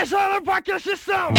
Três horas pra aquisição.